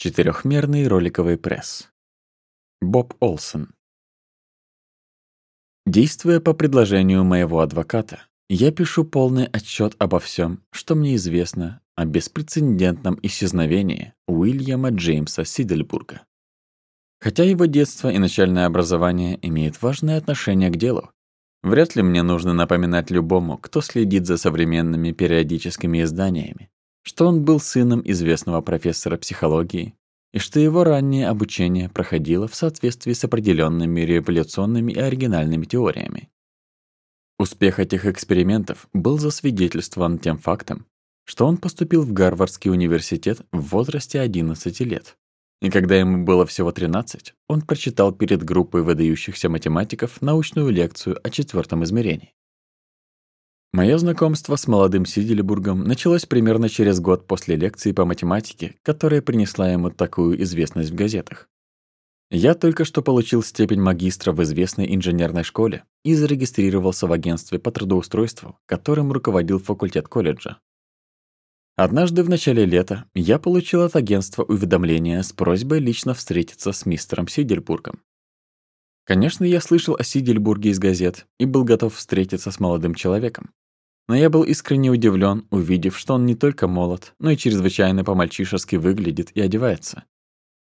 Четырехмерный роликовый пресс. Боб Олсон. Действуя по предложению моего адвоката, я пишу полный отчет обо всем, что мне известно о беспрецедентном исчезновении Уильяма Джеймса Сидельбурга. Хотя его детство и начальное образование имеют важное отношение к делу, вряд ли мне нужно напоминать любому, кто следит за современными периодическими изданиями, что он был сыном известного профессора психологии, и что его раннее обучение проходило в соответствии с определенными революционными и оригинальными теориями. Успех этих экспериментов был засвидетельствован тем фактом, что он поступил в Гарвардский университет в возрасте 11 лет. И когда ему было всего 13, он прочитал перед группой выдающихся математиков научную лекцию о четвертом измерении. Мое знакомство с молодым Сидельбургом началось примерно через год после лекции по математике, которая принесла ему такую известность в газетах. Я только что получил степень магистра в известной инженерной школе и зарегистрировался в агентстве по трудоустройству, которым руководил факультет колледжа. Однажды в начале лета я получил от агентства уведомление с просьбой лично встретиться с мистером Сидельбургом. Конечно, я слышал о Сидельбурге из газет и был готов встретиться с молодым человеком. Но я был искренне удивлен, увидев, что он не только молод, но и чрезвычайно по-мальчишески выглядит и одевается.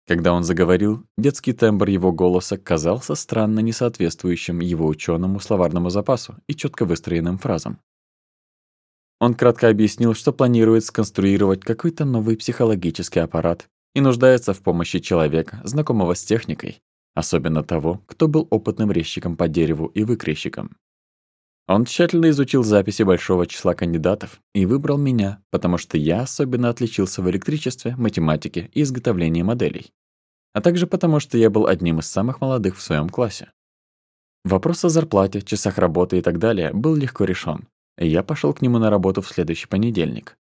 Когда он заговорил, детский тембр его голоса казался странно несоответствующим его ученому словарному запасу и четко выстроенным фразам. Он кратко объяснил, что планирует сконструировать какой-то новый психологический аппарат и нуждается в помощи человека, знакомого с техникой, особенно того, кто был опытным резчиком по дереву и выкрещиком. Он тщательно изучил записи большого числа кандидатов и выбрал меня, потому что я особенно отличился в электричестве, математике и изготовлении моделей. А также потому, что я был одним из самых молодых в своем классе. Вопрос о зарплате, часах работы и так далее был легко решен, и я пошел к нему на работу в следующий понедельник.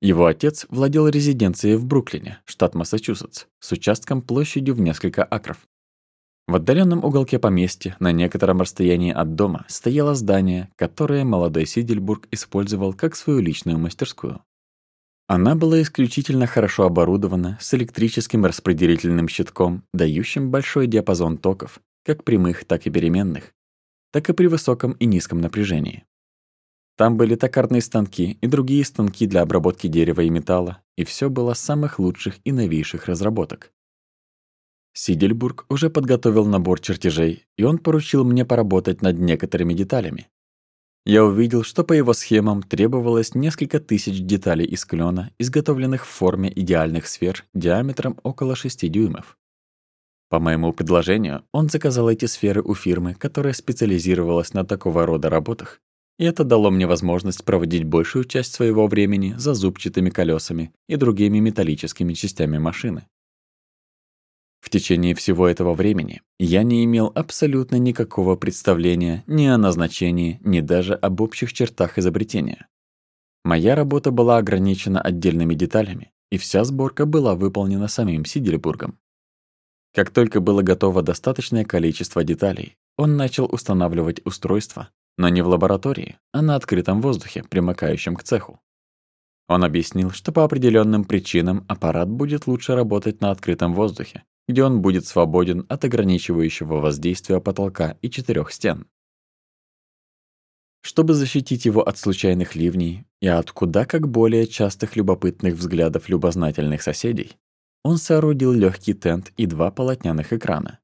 Его отец владел резиденцией в Бруклине, штат Массачусетс, с участком площадью в несколько акров. В отдаленном уголке поместья, на некотором расстоянии от дома, стояло здание, которое молодой Сидельбург использовал как свою личную мастерскую. Она была исключительно хорошо оборудована с электрическим распределительным щитком, дающим большой диапазон токов, как прямых, так и переменных, так и при высоком и низком напряжении. Там были токарные станки и другие станки для обработки дерева и металла, и все было самых лучших и новейших разработок. Сидельбург уже подготовил набор чертежей, и он поручил мне поработать над некоторыми деталями. Я увидел, что по его схемам требовалось несколько тысяч деталей из клена, изготовленных в форме идеальных сфер диаметром около 6 дюймов. По моему предложению, он заказал эти сферы у фирмы, которая специализировалась на такого рода работах, и это дало мне возможность проводить большую часть своего времени за зубчатыми колесами и другими металлическими частями машины. В течение всего этого времени я не имел абсолютно никакого представления ни о назначении, ни даже об общих чертах изобретения. Моя работа была ограничена отдельными деталями, и вся сборка была выполнена самим Сидельбургом. Как только было готово достаточное количество деталей, он начал устанавливать устройство, но не в лаборатории, а на открытом воздухе, примыкающем к цеху. Он объяснил, что по определенным причинам аппарат будет лучше работать на открытом воздухе, где он будет свободен от ограничивающего воздействия потолка и четырех стен. Чтобы защитить его от случайных ливней и от куда как более частых любопытных взглядов любознательных соседей, он соорудил легкий тент и два полотняных экрана.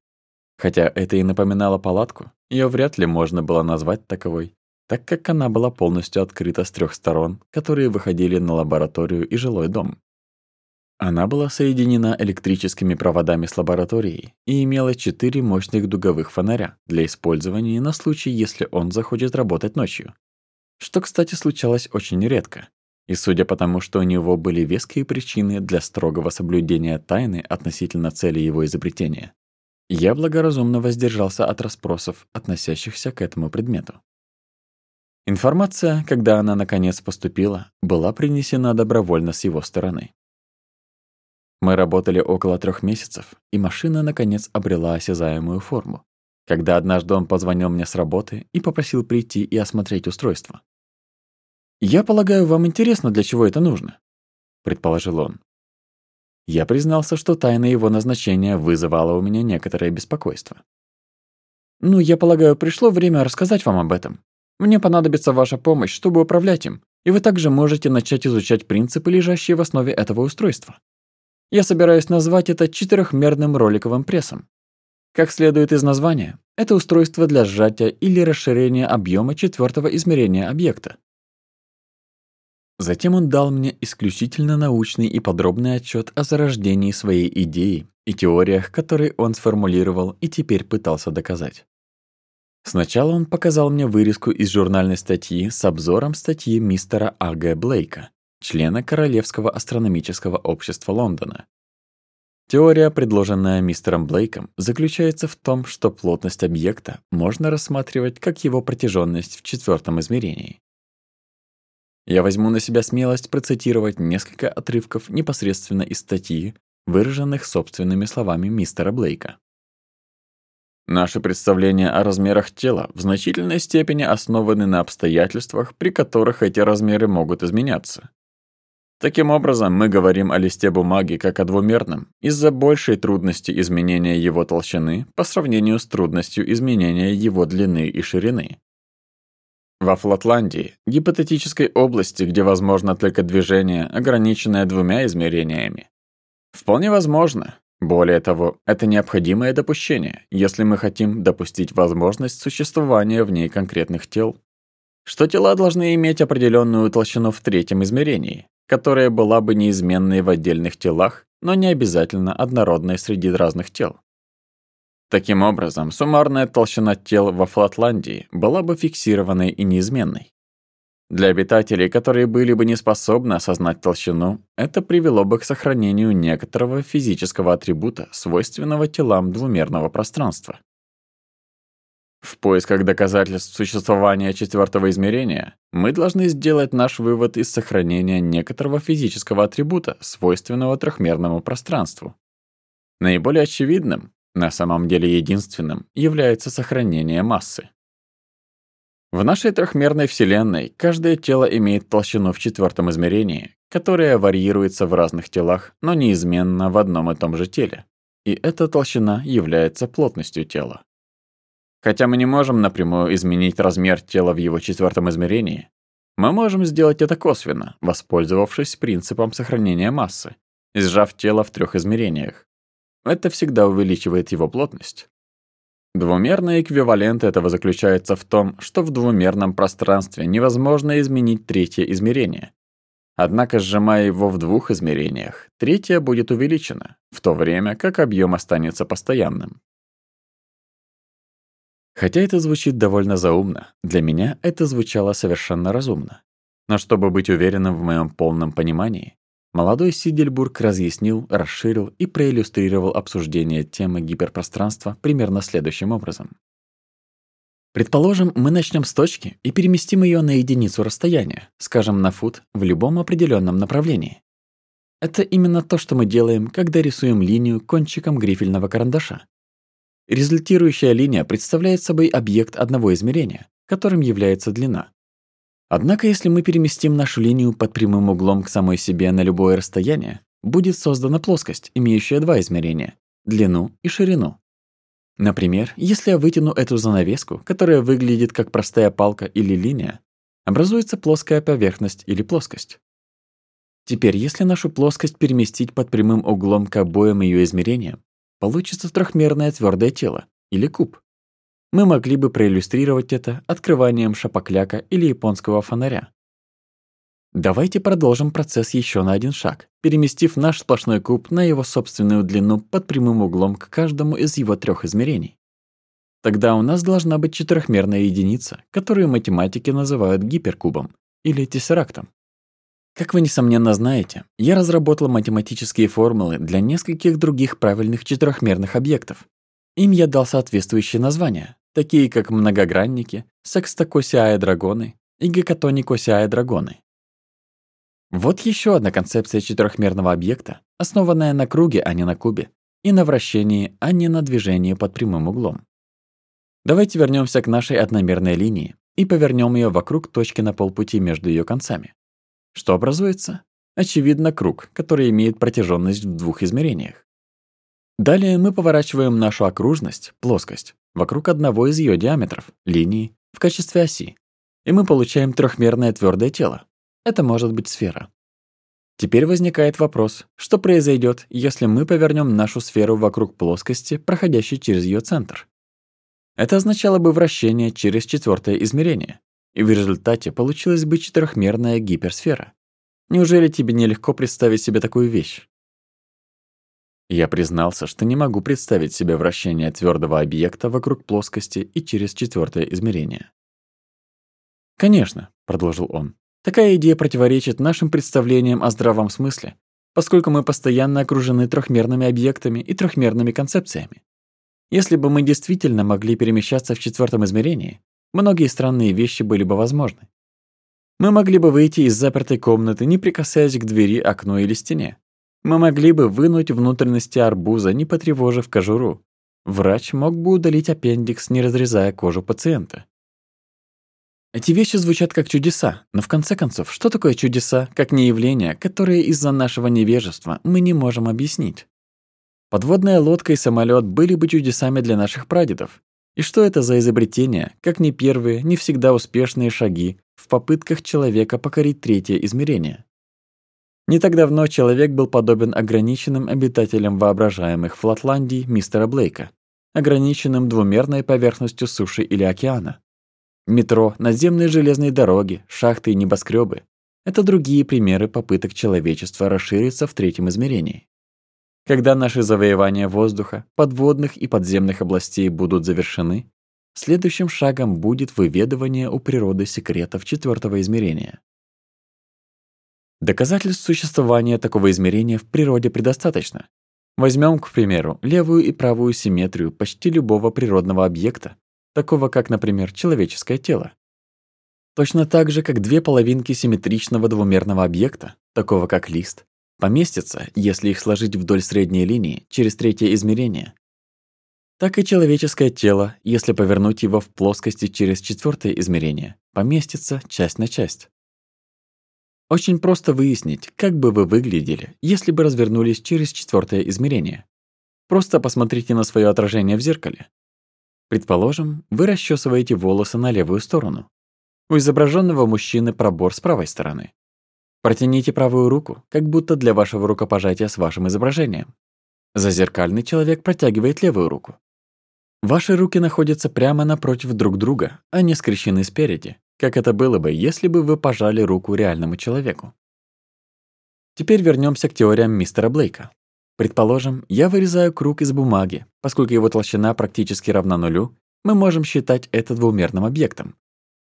Хотя это и напоминало палатку, ее вряд ли можно было назвать таковой, так как она была полностью открыта с трех сторон, которые выходили на лабораторию и жилой дом. Она была соединена электрическими проводами с лабораторией и имела четыре мощных дуговых фонаря для использования на случай, если он захочет работать ночью. Что, кстати, случалось очень редко. И судя по тому, что у него были веские причины для строгого соблюдения тайны относительно цели его изобретения, я благоразумно воздержался от расспросов, относящихся к этому предмету. Информация, когда она наконец поступила, была принесена добровольно с его стороны. Мы работали около трех месяцев, и машина, наконец, обрела осязаемую форму. Когда однажды он позвонил мне с работы и попросил прийти и осмотреть устройство. «Я полагаю, вам интересно, для чего это нужно?» — предположил он. Я признался, что тайна его назначения вызывала у меня некоторое беспокойство. «Ну, я полагаю, пришло время рассказать вам об этом. Мне понадобится ваша помощь, чтобы управлять им, и вы также можете начать изучать принципы, лежащие в основе этого устройства». Я собираюсь назвать это четырехмерным роликовым прессом. Как следует из названия, это устройство для сжатия или расширения объема четвертого измерения объекта. Затем он дал мне исключительно научный и подробный отчет о зарождении своей идеи и теориях, которые он сформулировал и теперь пытался доказать. Сначала он показал мне вырезку из журнальной статьи с обзором статьи мистера А.Г. Блейка, члена Королевского астрономического общества Лондона. Теория, предложенная мистером Блейком, заключается в том, что плотность объекта можно рассматривать как его протяженность в четвертом измерении. Я возьму на себя смелость процитировать несколько отрывков непосредственно из статьи, выраженных собственными словами мистера Блейка. Наши представления о размерах тела в значительной степени основаны на обстоятельствах, при которых эти размеры могут изменяться. Таким образом, мы говорим о листе бумаги как о двумерном. Из-за большей трудности изменения его толщины по сравнению с трудностью изменения его длины и ширины. Во Флотландии, гипотетической области, где возможно только движение, ограниченное двумя измерениями, вполне возможно, более того, это необходимое допущение, если мы хотим допустить возможность существования в ней конкретных тел, что тела должны иметь определенную толщину в третьем измерении, которая была бы неизменной в отдельных телах, но не обязательно однородной среди разных тел. Таким образом, суммарная толщина тел во Флатландии была бы фиксированной и неизменной. Для обитателей, которые были бы не способны осознать толщину, это привело бы к сохранению некоторого физического атрибута, свойственного телам двумерного пространства. В поисках доказательств существования четвертого измерения мы должны сделать наш вывод из сохранения некоторого физического атрибута, свойственного трехмерному пространству. Наиболее очевидным, на самом деле единственным, является сохранение массы. В нашей трехмерной Вселенной каждое тело имеет толщину в четвертом измерении, которая варьируется в разных телах, но неизменно в одном и том же теле. И эта толщина является плотностью тела. Хотя мы не можем напрямую изменить размер тела в его четвертом измерении. Мы можем сделать это косвенно, воспользовавшись принципом сохранения массы, сжав тело в трех измерениях. Это всегда увеличивает его плотность. Двумерный эквивалент этого заключается в том, что в двумерном пространстве невозможно изменить третье измерение. Однако, сжимая его в двух измерениях, третье будет увеличено, в то время как объем останется постоянным. Хотя это звучит довольно заумно, для меня это звучало совершенно разумно. Но чтобы быть уверенным в моем полном понимании, молодой Сидельбург разъяснил, расширил и проиллюстрировал обсуждение темы гиперпространства примерно следующим образом. Предположим, мы начнем с точки и переместим ее на единицу расстояния, скажем, на фут, в любом определенном направлении. Это именно то, что мы делаем, когда рисуем линию кончиком грифельного карандаша. Результирующая линия представляет собой объект одного измерения, которым является длина. Однако, если мы переместим нашу линию под прямым углом к самой себе на любое расстояние, будет создана плоскость, имеющая два измерения – длину и ширину. Например, если я вытяну эту занавеску, которая выглядит как простая палка или линия, образуется плоская поверхность или плоскость. Теперь, если нашу плоскость переместить под прямым углом к обоим ее измерениям, получится трехмерное твердое тело, или куб. Мы могли бы проиллюстрировать это открыванием шапокляка или японского фонаря. Давайте продолжим процесс еще на один шаг, переместив наш сплошной куб на его собственную длину под прямым углом к каждому из его трех измерений. Тогда у нас должна быть четырехмерная единица, которую математики называют гиперкубом или тессерактом. Как вы, несомненно, знаете, я разработал математические формулы для нескольких других правильных четырехмерных объектов. Им я дал соответствующие названия, такие как многогранники, секстокосиаэдрагоны и гекатоникосиаэдрагоны. Вот еще одна концепция четырехмерного объекта, основанная на круге, а не на кубе, и на вращении, а не на движении под прямым углом. Давайте вернемся к нашей одномерной линии и повернем ее вокруг точки на полпути между ее концами. Что образуется? Очевидно, круг, который имеет протяженность в двух измерениях. Далее мы поворачиваем нашу окружность, плоскость, вокруг одного из ее диаметров, линии, в качестве оси, и мы получаем трехмерное твердое тело. Это может быть сфера. Теперь возникает вопрос, что произойдет, если мы повернем нашу сферу вокруг плоскости, проходящей через ее центр? Это означало бы вращение через четвертое измерение, и в результате получилась бы четырехмерная гиперсфера. Неужели тебе нелегко представить себе такую вещь? Я признался, что не могу представить себе вращение твердого объекта вокруг плоскости и через четвертое измерение. «Конечно», — продолжил он, — «такая идея противоречит нашим представлениям о здравом смысле, поскольку мы постоянно окружены трехмерными объектами и трехмерными концепциями. Если бы мы действительно могли перемещаться в четвертом измерении, Многие странные вещи были бы возможны. Мы могли бы выйти из запертой комнаты, не прикасаясь к двери, окну или стене. Мы могли бы вынуть внутренности арбуза, не потревожив кожуру. Врач мог бы удалить аппендикс, не разрезая кожу пациента. Эти вещи звучат как чудеса, но в конце концов, что такое чудеса, как не явления, которые из-за нашего невежества мы не можем объяснить? Подводная лодка и самолет были бы чудесами для наших прадедов. И что это за изобретение, как не первые, не всегда успешные шаги в попытках человека покорить третье измерение? Не так давно человек был подобен ограниченным обитателям воображаемых Флатландий мистера Блейка, ограниченным двумерной поверхностью суши или океана. Метро, наземные железные дороги, шахты и небоскребы – это другие примеры попыток человечества расшириться в третьем измерении. Когда наши завоевания воздуха, подводных и подземных областей будут завершены, следующим шагом будет выведывание у природы секретов четвертого измерения. Доказательств существования такого измерения в природе предостаточно. Возьмем, к примеру, левую и правую симметрию почти любого природного объекта, такого как, например, человеческое тело. Точно так же, как две половинки симметричного двумерного объекта, такого как лист, поместятся, если их сложить вдоль средней линии, через третье измерение. Так и человеческое тело, если повернуть его в плоскости через четвертое измерение, поместится часть на часть. Очень просто выяснить, как бы вы выглядели, если бы развернулись через четвертое измерение. Просто посмотрите на свое отражение в зеркале. Предположим, вы расчесываете волосы на левую сторону. У изображенного мужчины пробор с правой стороны. Протяните правую руку, как будто для вашего рукопожатия с вашим изображением. Зазеркальный человек протягивает левую руку. Ваши руки находятся прямо напротив друг друга, а не скрещены спереди, как это было бы, если бы вы пожали руку реальному человеку. Теперь вернемся к теориям мистера Блейка. Предположим, я вырезаю круг из бумаги, поскольку его толщина практически равна нулю, мы можем считать это двумерным объектом,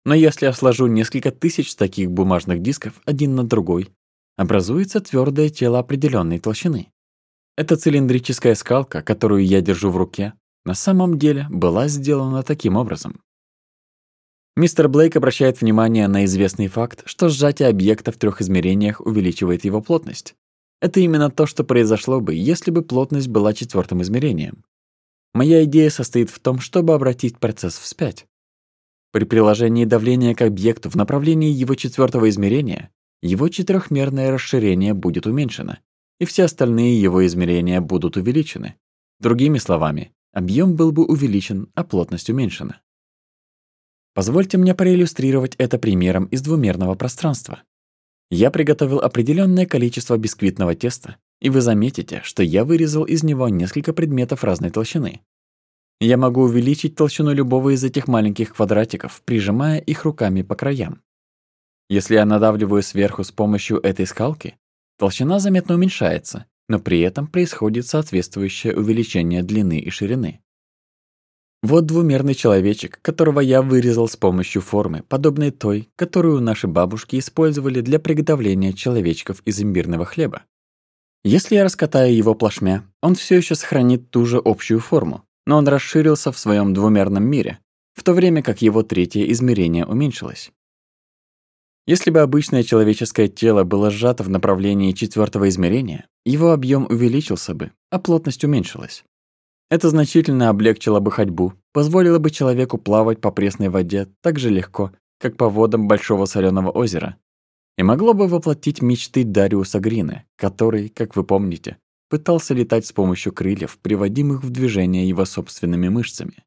но если я сложу несколько тысяч таких бумажных дисков один на другой, образуется твердое тело определенной толщины. Эта цилиндрическая скалка, которую я держу в руке, на самом деле была сделана таким образом. Мистер Блейк обращает внимание на известный факт, что сжатие объекта в трех измерениях увеличивает его плотность. Это именно то, что произошло бы, если бы плотность была четвертым измерением. Моя идея состоит в том, чтобы обратить процесс вспять. При приложении давления к объекту в направлении его четвертого измерения, его четырехмерное расширение будет уменьшено, и все остальные его измерения будут увеличены. Другими словами, объем был бы увеличен, а плотность уменьшена. Позвольте мне проиллюстрировать это примером из двумерного пространства. Я приготовил определенное количество бисквитного теста, и вы заметите, что я вырезал из него несколько предметов разной толщины, я могу увеличить толщину любого из этих маленьких квадратиков, прижимая их руками по краям. Если я надавливаю сверху с помощью этой скалки, толщина заметно уменьшается, но при этом происходит соответствующее увеличение длины и ширины. Вот двумерный человечек, которого я вырезал с помощью формы, подобной той, которую наши бабушки использовали для приготовления человечков из имбирного хлеба. Если я раскатаю его плашмя, он все еще сохранит ту же общую форму, но он расширился в своем двумерном мире, в то время как его третье измерение уменьшилось. Если бы обычное человеческое тело было сжато в направлении четвертого измерения, его объем увеличился бы, а плотность уменьшилась. Это значительно облегчило бы ходьбу, позволило бы человеку плавать по пресной воде так же легко, как по водам большого соленого озера, и могло бы воплотить мечты Дариуса Грины, который, как вы помните, пытался летать с помощью крыльев, приводимых в движение его собственными мышцами.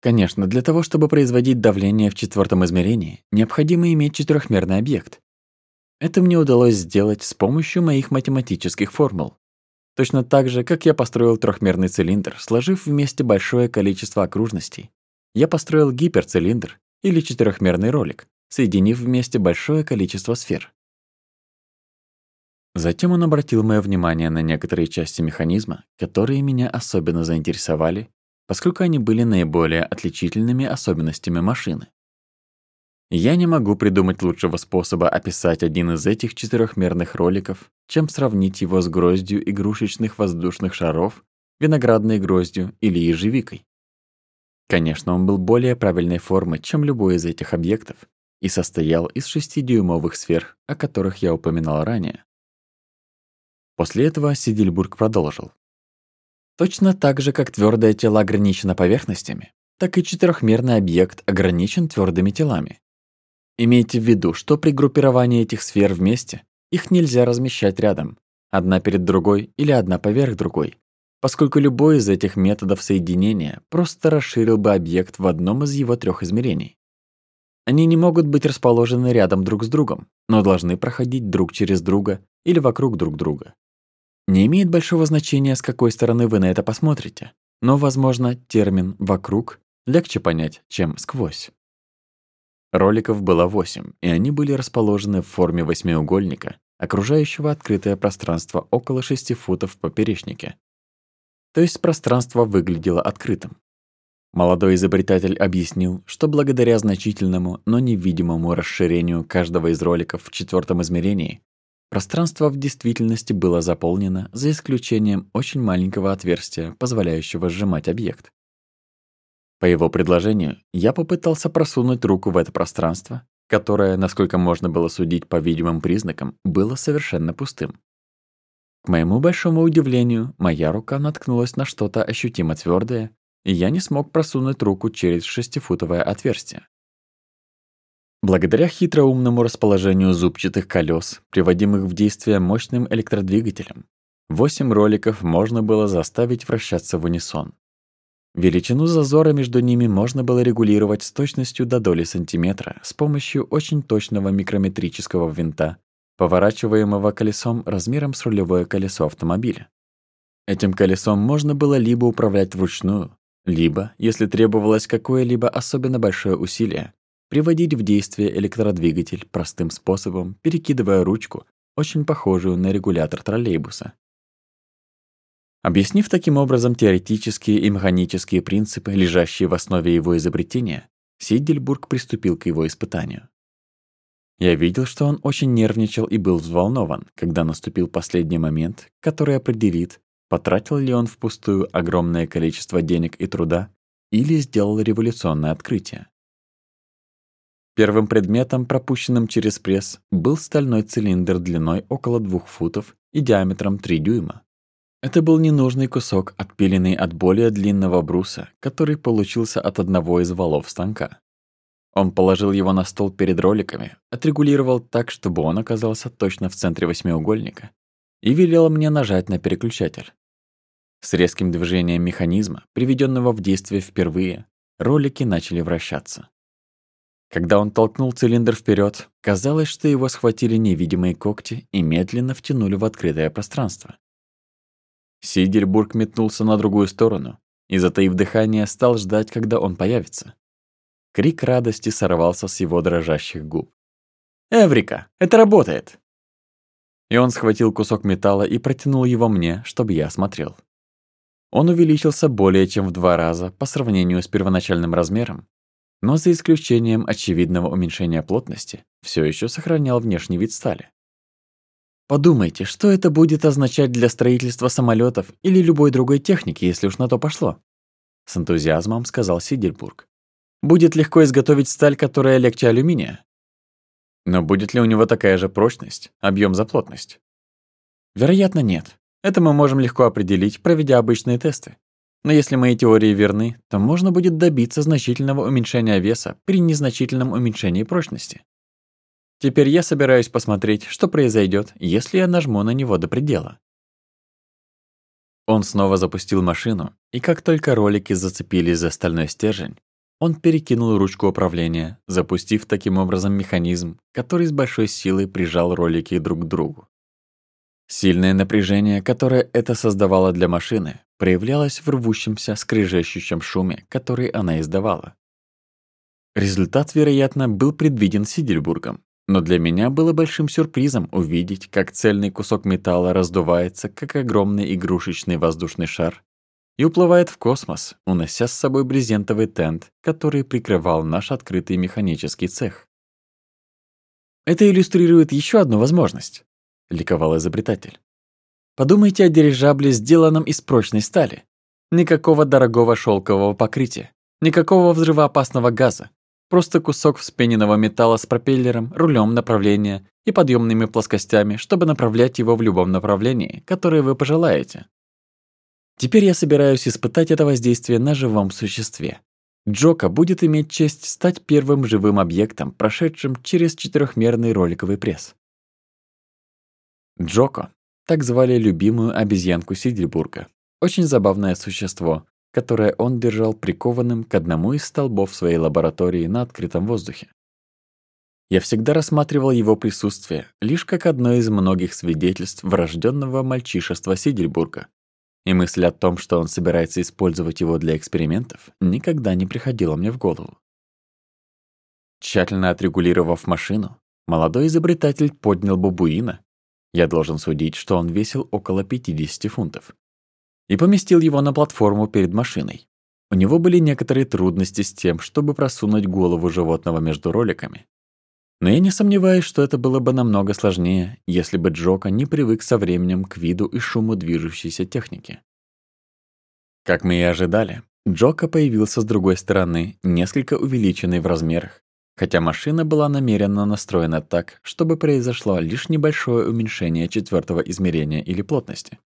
Конечно, для того, чтобы производить давление в четвертом измерении, необходимо иметь четырехмерный объект. Это мне удалось сделать с помощью моих математических формул. Точно так же, как я построил трехмерный цилиндр, сложив вместе большое количество окружностей, я построил гиперцилиндр или четырехмерный ролик, соединив вместе большое количество сфер. Затем он обратил мое внимание на некоторые части механизма, которые меня особенно заинтересовали, поскольку они были наиболее отличительными особенностями машины. Я не могу придумать лучшего способа описать один из этих четырехмерных роликов, чем сравнить его с гроздью игрушечных воздушных шаров, виноградной гроздью или ежевикой. Конечно, он был более правильной формы, чем любой из этих объектов, и состоял из шестидюймовых сфер, о которых я упоминал ранее, После этого Сидельбург продолжил. Точно так же, как твердое тело ограничено поверхностями, так и четырехмерный объект ограничен твердыми телами. Имейте в виду, что при группировании этих сфер вместе их нельзя размещать рядом, одна перед другой или одна поверх другой, поскольку любой из этих методов соединения просто расширил бы объект в одном из его трех измерений. Они не могут быть расположены рядом друг с другом, но должны проходить друг через друга или вокруг друг друга, не имеет большого значения, с какой стороны вы на это посмотрите, но, возможно, термин «вокруг» легче понять, чем «сквозь». Роликов было восемь, и они были расположены в форме восьмиугольника, окружающего открытое пространство около шести футов в поперечнике. То есть пространство выглядело открытым. Молодой изобретатель объяснил, что благодаря значительному, но невидимому расширению каждого из роликов в четвертом измерении Пространство в действительности было заполнено за исключением очень маленького отверстия, позволяющего сжимать объект. По его предложению, я попытался просунуть руку в это пространство, которое, насколько можно было судить по видимым признакам, было совершенно пустым. К моему большому удивлению, моя рука наткнулась на что-то ощутимо твердое, и я не смог просунуть руку через шестифутовое отверстие. Благодаря хитроумному расположению зубчатых колес, приводимых в действие мощным электродвигателем, восемь роликов можно было заставить вращаться в унисон. Величину зазора между ними можно было регулировать с точностью до доли сантиметра с помощью очень точного микрометрического винта, поворачиваемого колесом размером с рулевое колесо автомобиля. Этим колесом можно было либо управлять вручную, либо, если требовалось какое-либо особенно большое усилие, приводить в действие электродвигатель простым способом, перекидывая ручку, очень похожую на регулятор троллейбуса. Объяснив таким образом теоретические и механические принципы, лежащие в основе его изобретения, Сиддельбург приступил к его испытанию. Я видел, что он очень нервничал и был взволнован, когда наступил последний момент, который определит, потратил ли он впустую огромное количество денег и труда или сделал революционное открытие. Первым предметом, пропущенным через пресс, был стальной цилиндр длиной около двух футов и диаметром 3 дюйма. Это был ненужный кусок, отпиленный от более длинного бруса, который получился от одного из валов станка. Он положил его на стол перед роликами, отрегулировал так, чтобы он оказался точно в центре восьмиугольника, и велел мне нажать на переключатель. С резким движением механизма, приведенного в действие впервые, ролики начали вращаться. Когда он толкнул цилиндр вперед, казалось, что его схватили невидимые когти и медленно втянули в открытое пространство. Сидельбург метнулся на другую сторону и, затаив дыхание, стал ждать, когда он появится. Крик радости сорвался с его дрожащих губ. «Эврика! Это работает!» И он схватил кусок металла и протянул его мне, чтобы я смотрел. Он увеличился более чем в два раза по сравнению с первоначальным размером но за исключением очевидного уменьшения плотности, все еще сохранял внешний вид стали. Подумайте, что это будет означать для строительства самолетов или любой другой техники, если уж на то пошло? С энтузиазмом сказал Сидельбург. Будет легко изготовить сталь, которая легче алюминия. Но будет ли у него такая же прочность, объем за плотность? Вероятно, нет. Это мы можем легко определить, проведя обычные тесты. Но если мои теории верны, то можно будет добиться значительного уменьшения веса при незначительном уменьшении прочности. Теперь я собираюсь посмотреть, что произойдет, если я нажму на него до предела. Он снова запустил машину, и как только ролики зацепились за стальной стержень, он перекинул ручку управления, запустив таким образом механизм, который с большой силой прижал ролики друг к другу. Сильное напряжение, которое это создавало для машины, проявлялось в рвущемся, скрежещущем шуме, который она издавала. Результат, вероятно, был предвиден Сидельбургом, но для меня было большим сюрпризом увидеть, как цельный кусок металла раздувается, как огромный игрушечный воздушный шар, и уплывает в космос, унося с собой брезентовый тент, который прикрывал наш открытый механический цех. Это иллюстрирует еще одну возможность ликовал изобретатель. Подумайте о дирижабле, сделанном из прочной стали. Никакого дорогого шелкового покрытия, никакого взрывоопасного газа, просто кусок вспененного металла с пропеллером, рулем направления и подъемными плоскостями, чтобы направлять его в любом направлении, которое вы пожелаете. Теперь я собираюсь испытать это воздействие на живом существе. Джока будет иметь честь стать первым живым объектом, прошедшим через четырехмерный роликовый пресс. Джоко. Так звали любимую обезьянку Сидельбурга. Очень забавное существо, которое он держал прикованным к одному из столбов своей лаборатории на открытом воздухе. Я всегда рассматривал его присутствие лишь как одно из многих свидетельств врожденного мальчишества Сидельбурга. И мысль о том, что он собирается использовать его для экспериментов, никогда не приходила мне в голову. Тщательно отрегулировав машину, молодой изобретатель поднял бабуина я должен судить, что он весил около 50 фунтов. И поместил его на платформу перед машиной. У него были некоторые трудности с тем, чтобы просунуть голову животного между роликами. Но я не сомневаюсь, что это было бы намного сложнее, если бы Джока не привык со временем к виду и шуму движущейся техники. Как мы и ожидали, Джока появился с другой стороны, несколько увеличенный в размерах хотя машина была намеренно настроена так, чтобы произошло лишь небольшое уменьшение четвертого измерения или плотности.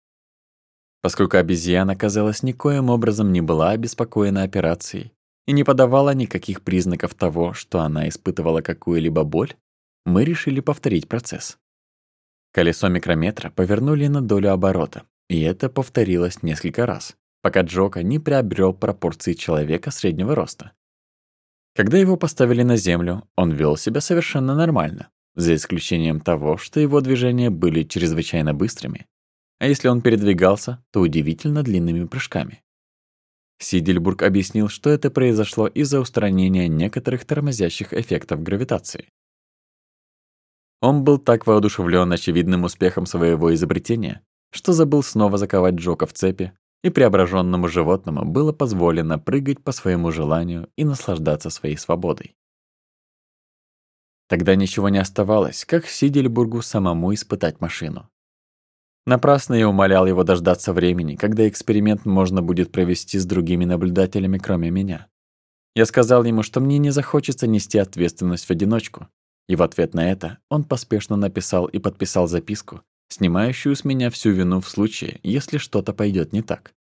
Поскольку обезьяна, казалось, никоим образом не была обеспокоена операцией и не подавала никаких признаков того, что она испытывала какую-либо боль, мы решили повторить процесс. Колесо микрометра повернули на долю оборота, и это повторилось несколько раз, пока Джока не приобрел пропорции человека среднего роста, когда его поставили на землю, он вел себя совершенно нормально, за исключением того, что его движения были чрезвычайно быстрыми, а если он передвигался, то удивительно длинными прыжками. Сидельбург объяснил, что это произошло из-за устранения некоторых тормозящих эффектов гравитации. Он был так воодушевлен очевидным успехом своего изобретения, что забыл снова заковать Джока в цепи и преображенному животному было позволено прыгать по своему желанию и наслаждаться своей свободой. Тогда ничего не оставалось, как Сидельбургу самому испытать машину. Напрасно я умолял его дождаться времени, когда эксперимент можно будет провести с другими наблюдателями, кроме меня. Я сказал ему, что мне не захочется нести ответственность в одиночку, и в ответ на это он поспешно написал и подписал записку, снимающую с меня всю вину в случае, если что-то пойдет не так.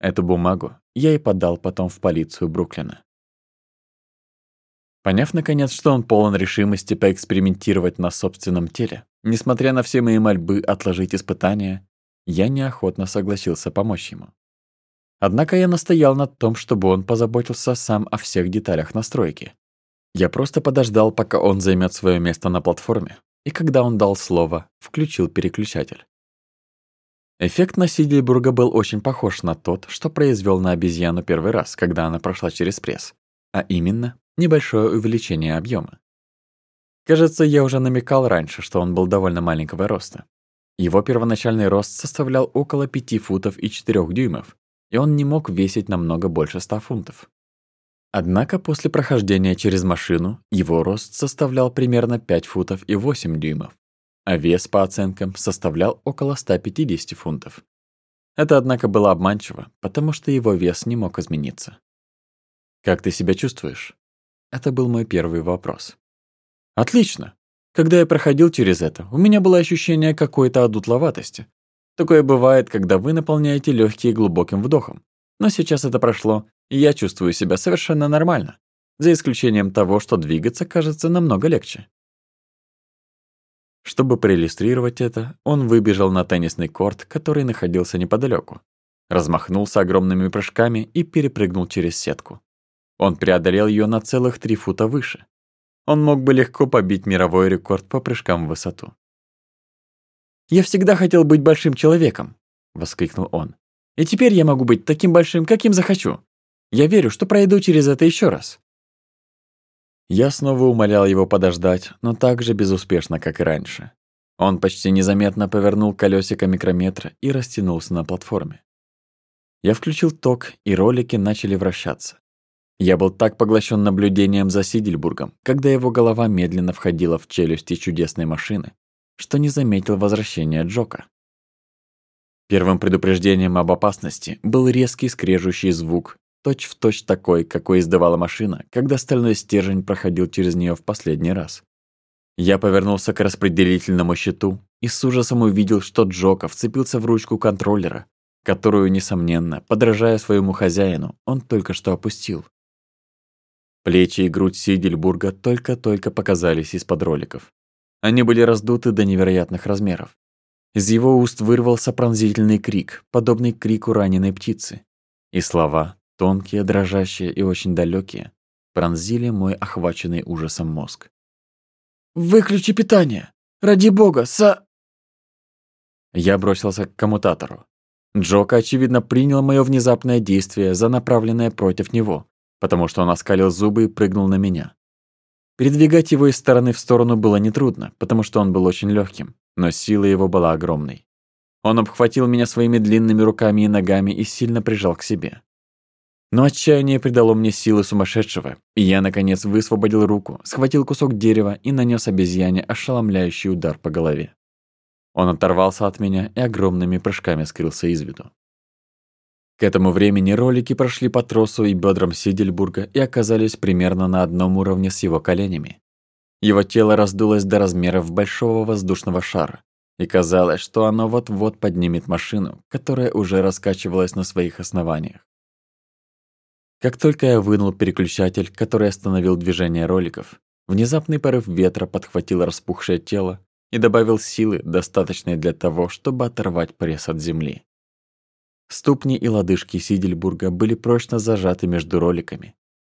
Эту бумагу я и подал потом в полицию Бруклина. Поняв, наконец, что он полон решимости поэкспериментировать на собственном теле, несмотря на все мои мольбы отложить испытания, я неохотно согласился помочь ему. Однако я настоял на том, чтобы он позаботился сам о всех деталях настройки. Я просто подождал, пока он займет свое место на платформе, и когда он дал слово, включил переключатель. Эффект на Сидельбурга был очень похож на тот, что произвел на обезьяну первый раз, когда она прошла через пресс, а именно небольшое увеличение объема. Кажется, я уже намекал раньше, что он был довольно маленького роста. Его первоначальный рост составлял около 5 футов и 4 дюймов, и он не мог весить намного больше 100 фунтов. Однако после прохождения через машину его рост составлял примерно 5 футов и 8 дюймов, а вес, по оценкам, составлял около 150 фунтов. Это, однако, было обманчиво, потому что его вес не мог измениться. «Как ты себя чувствуешь?» Это был мой первый вопрос. «Отлично! Когда я проходил через это, у меня было ощущение какой-то одутловатости. Такое бывает, когда вы наполняете легкие глубоким вдохом. Но сейчас это прошло, я чувствую себя совершенно нормально, за исключением того, что двигаться кажется намного легче. Чтобы проиллюстрировать это, он выбежал на теннисный корт, который находился неподалеку, размахнулся огромными прыжками и перепрыгнул через сетку. Он преодолел ее на целых три фута выше. Он мог бы легко побить мировой рекорд по прыжкам в высоту. «Я всегда хотел быть большим человеком!» — воскликнул он. «И теперь я могу быть таким большим, каким захочу!» Я верю, что пройду через это еще раз». Я снова умолял его подождать, но так же безуспешно, как и раньше. Он почти незаметно повернул колёсико микрометра и растянулся на платформе. Я включил ток, и ролики начали вращаться. Я был так поглощен наблюдением за Сидельбургом, когда его голова медленно входила в челюсти чудесной машины, что не заметил возвращения Джока. Первым предупреждением об опасности был резкий скрежущий звук, точь в точь такой, какой издавала машина, когда стальной стержень проходил через нее в последний раз. Я повернулся к распределительному щиту и с ужасом увидел, что Джока вцепился в ручку контроллера, которую, несомненно, подражая своему хозяину, он только что опустил. Плечи и грудь Сидельбурга только-только показались из-под роликов. Они были раздуты до невероятных размеров. Из его уст вырвался пронзительный крик, подобный крику раненой птицы. И слова, тонкие, дрожащие и очень далекие, пронзили мой охваченный ужасом мозг. «Выключи питание! Ради бога, со...» Я бросился к коммутатору. Джока, очевидно, принял мое внезапное действие за направленное против него, потому что он оскалил зубы и прыгнул на меня. Передвигать его из стороны в сторону было нетрудно, потому что он был очень легким, но сила его была огромной. Он обхватил меня своими длинными руками и ногами и сильно прижал к себе. Но отчаяние придало мне силы сумасшедшего, и я, наконец, высвободил руку, схватил кусок дерева и нанес обезьяне ошеломляющий удар по голове. Он оторвался от меня и огромными прыжками скрылся из виду. К этому времени ролики прошли по тросу и бедрам Сидельбурга и оказались примерно на одном уровне с его коленями. Его тело раздулось до размеров большого воздушного шара, и казалось, что оно вот-вот поднимет машину, которая уже раскачивалась на своих основаниях. Как только я вынул переключатель, который остановил движение роликов, внезапный порыв ветра подхватил распухшее тело и добавил силы, достаточной для того, чтобы оторвать пресс от земли. Ступни и лодыжки Сидельбурга были прочно зажаты между роликами,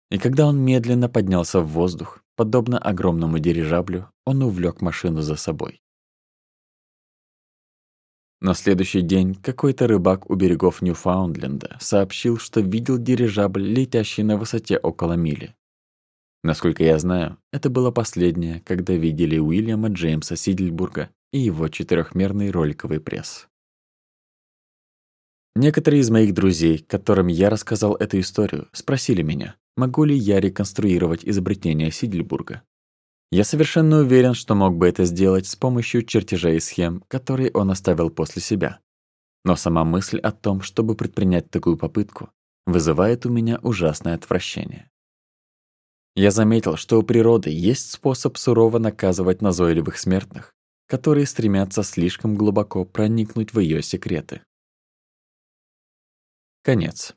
и когда он медленно поднялся в воздух, подобно огромному дирижаблю, он увлек машину за собой. На следующий день какой-то рыбак у берегов Ньюфаундленда сообщил, что видел дирижабль, летящий на высоте около мили. Насколько я знаю, это было последнее, когда видели Уильяма Джеймса Сидельбурга и его четырехмерный роликовый пресс. Некоторые из моих друзей, которым я рассказал эту историю, спросили меня, могу ли я реконструировать изобретение Сидельбурга. Я совершенно уверен, что мог бы это сделать с помощью чертежей и схем, которые он оставил после себя. Но сама мысль о том, чтобы предпринять такую попытку, вызывает у меня ужасное отвращение. Я заметил, что у природы есть способ сурово наказывать назойливых смертных, которые стремятся слишком глубоко проникнуть в ее секреты. Конец.